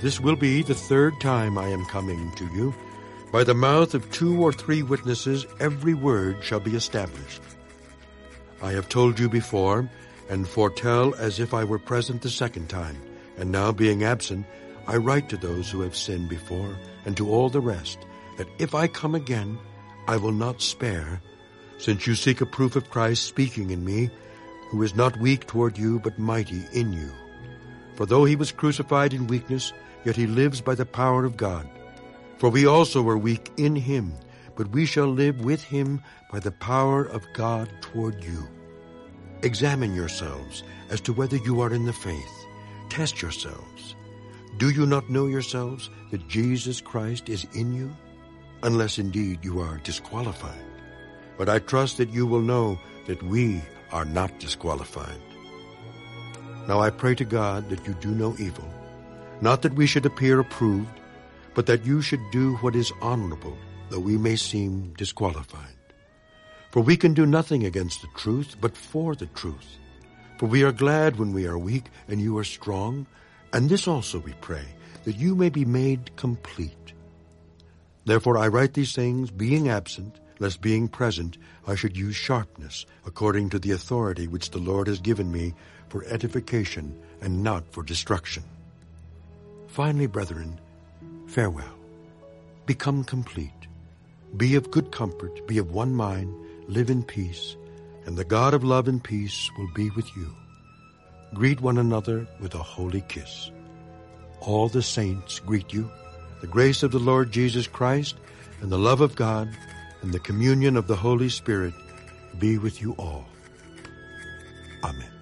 This will be the third time I am coming to you. By the mouth of two or three witnesses every word shall be established. I have told you before, and foretell as if I were present the second time, and now being absent, I write to those who have sinned before, and to all the rest, that if I come again, I will not spare, since you seek a proof of Christ speaking in me, who is not weak toward you, but mighty in you. For though he was crucified in weakness, yet he lives by the power of God. For we also are weak in him, but we shall live with him by the power of God toward you. Examine yourselves as to whether you are in the faith. Test yourselves. Do you not know yourselves that Jesus Christ is in you? Unless indeed you are disqualified. But I trust that you will know that we are not disqualified. Now I pray to God that you do no evil, not that we should appear approved, but that you should do what is honorable, though we may seem disqualified. For we can do nothing against the truth, but for the truth. For we are glad when we are weak and you are strong, and this also we pray, that you may be made complete. Therefore I write these things, being absent, lest being present I should use sharpness, according to the authority which the Lord has given me for edification and not for destruction. Finally, brethren, farewell. Become complete. Be of good comfort, be of one mind, live in peace, and the God of love and peace will be with you. Greet one another with a holy kiss. All the saints greet you. The grace of the Lord Jesus Christ and the love of God and the communion of the Holy Spirit be with you all. Amen.